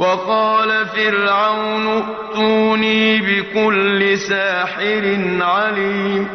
وقال فرعون ائتوني بكل ساحر عليم.